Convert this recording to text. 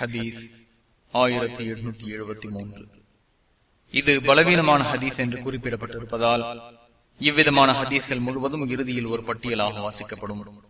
ஹதீஸ் ஆயிரத்தி எட்நூத்தி எழுபத்தி மூன்று. இது பலவீனமான ஹதீஸ் என்று குறிப்பிடப்பட்டிருப்பதால் இவ்விதமான ஹதீஸ்கள் முழுவதும் இறுதியில் ஒரு பட்டியலாக வாசிக்கப்படும்.